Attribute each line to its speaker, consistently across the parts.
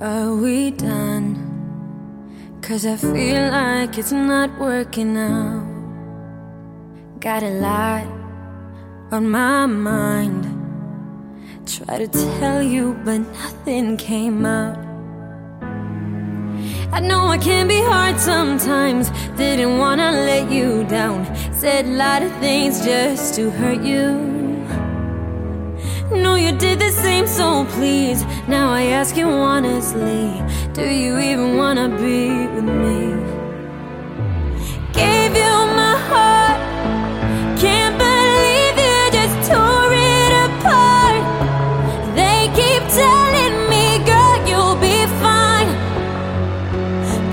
Speaker 1: are we done? Cause I feel like it's not working out. Got a lot on my mind. Try to tell you, but nothing came out. I know I can be hard sometimes. Didn't wanna let you down. Said a lot of things just to hurt you. Know you did the same, so please. Now I ask you honestly Do you even wanna be with me? Gave you my heart. Can't believe you just tore it apart. They keep telling me, girl, you'll be fine.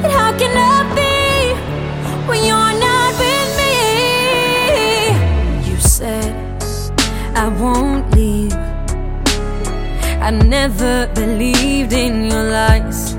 Speaker 1: But how can I be when you're not with me? You said I won't leave. I never believed in your lies.